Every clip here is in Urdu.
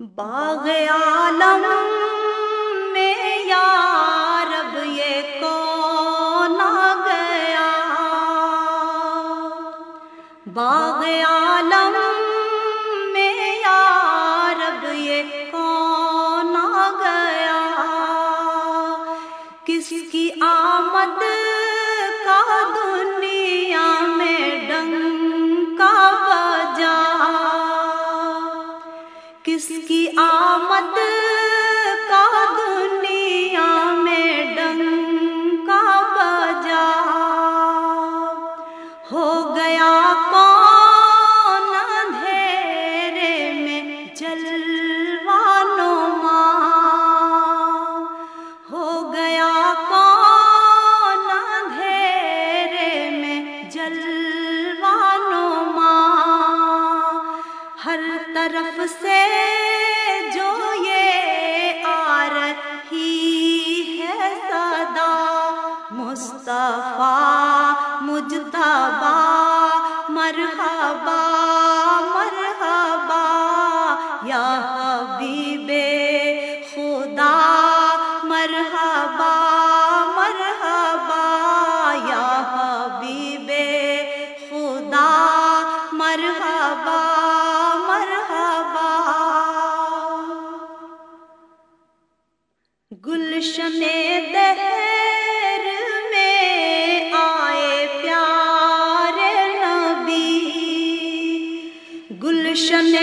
باغ عالم میں یا رب یہ کون آ گیا؟ باغ عالم طرف سے جو یہ آ ہی ہے صدا مصطفیٰ مجتبا مرحبا مرحبا یا گلشن دہر میں آئے پیارے نبی۔ گلشن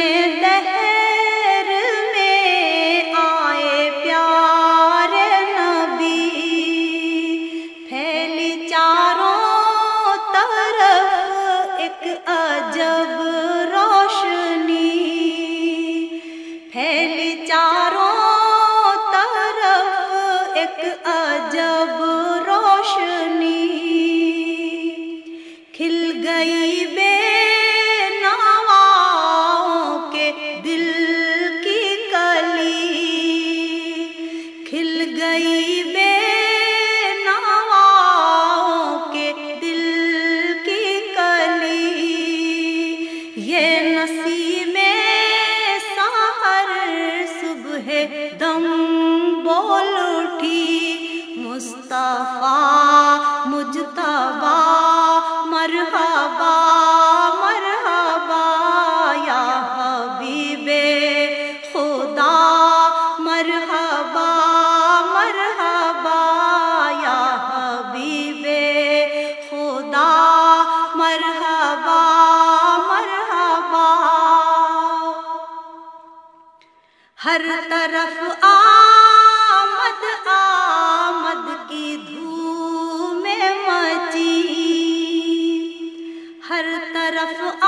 بول اٹھی۔ مصطفیٰ مجتبا مرحبا مرحبا، یا حبیب خدا، مرحبا مرحبا، یا حبیب خدا، مرحبا مرحبا۔ ہر طرف آمد طرف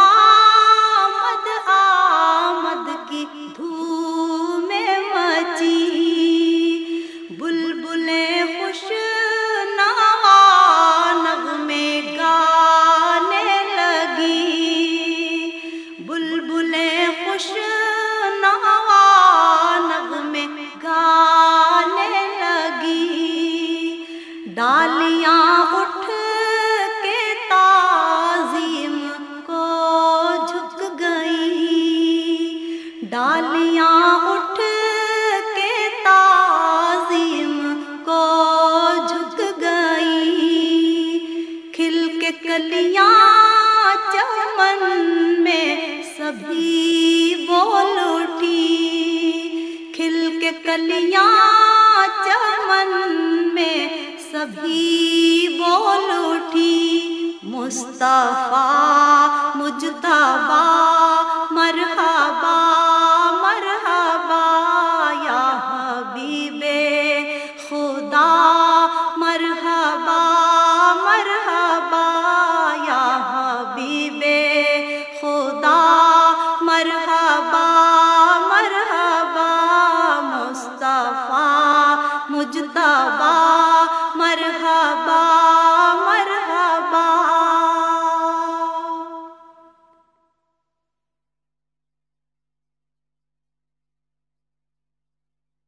ڈالیاں اٹھ کے تعظیم کو جھک گئی ڈالیاں اٹھ کے تعظیم کو جھک گئی کھل کے کلیاں چمن میں سبھی بول اٹھی کھل کے کلیاں چمن میں سبھی بول اٹھی مصطفیٰ مجتبا